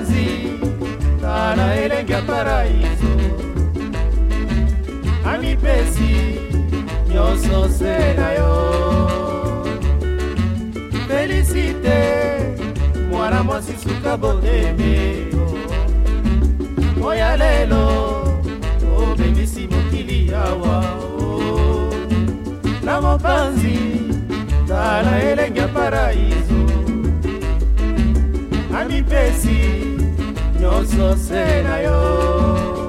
manzi tala elenge ya paraiso pesi nyonso nse na yo Felicite, mwana mwasi suka boteme moya lelo obebisi mokili awa na mopanzi tala elenge ya paraiso pesi そせなよ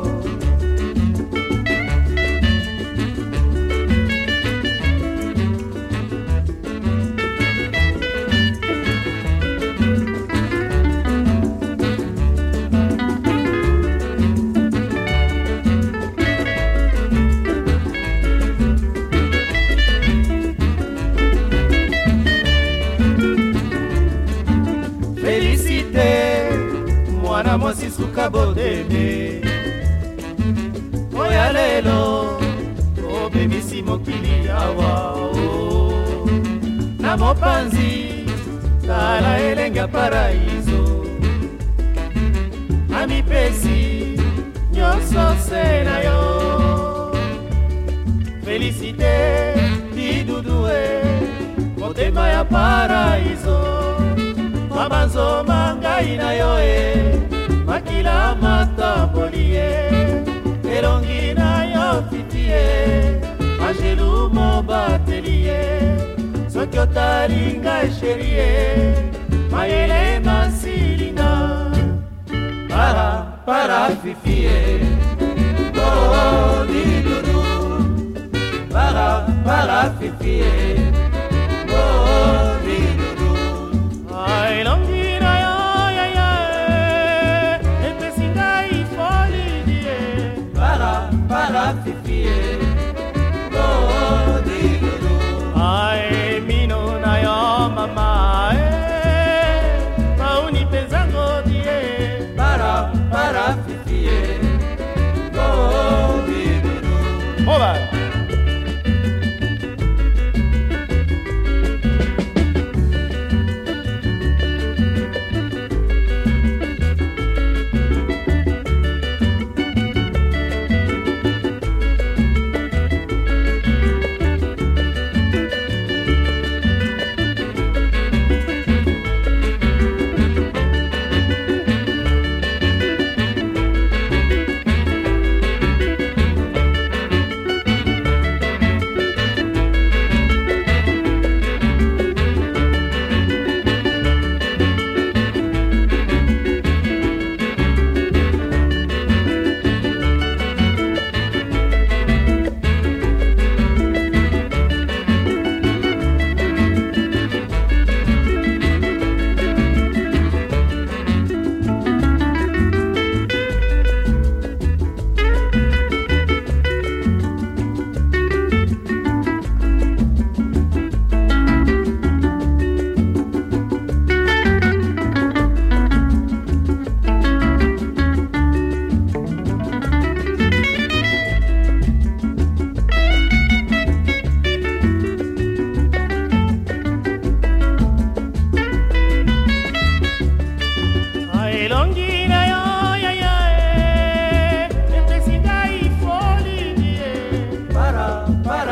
mwana mwasi suka boteme oya lelo obebisi mokili awa na mopanzi tala elenge ya paraizo na mipesi nyonso se na yo felisite didudue motema ya paraizo mama nzoma ngai na yo e eh. matamboli ye elongi na yo fiti ye angelu mobateli ye soki otali ngai sheri ye mayele masilinga para para fifi ye oh, dilulu para para fifi ye arafifie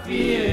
fie